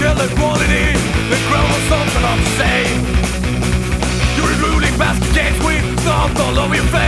the quality, the chromosomes are not the same. You're a ruling basket games with thought all over your face.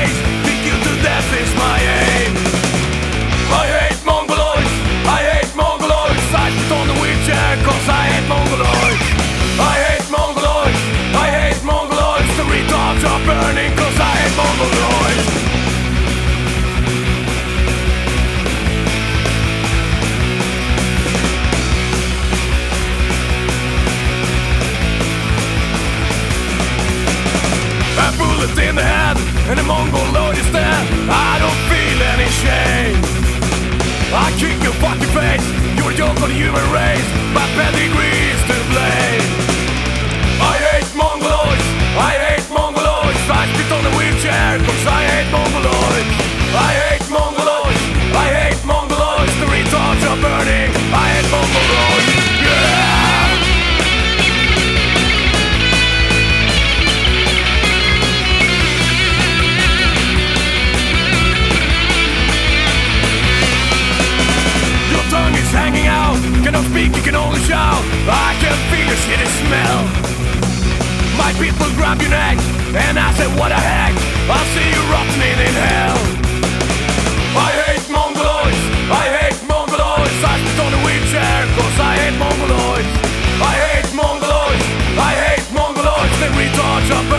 Bullet in the head and a mongoloid is there. I don't feel any shame. I kick your fucking face. You're a joke on the human race. My pedigree is to blame. I hate mongoloids. I hate mongoloids. I spit on the wheelchair cause I hate mongoloids. Cannot speak, you can only shout. I can feel your shitty smell. My people grab your neck And I say, what the heck? I'll see you rotting in hell. I hate Mongoloids. I hate Mongoloids. I sit on a wheelchair Cause I hate Mongoloids. I hate Mongoloids. I hate Mongoloids. They retouch up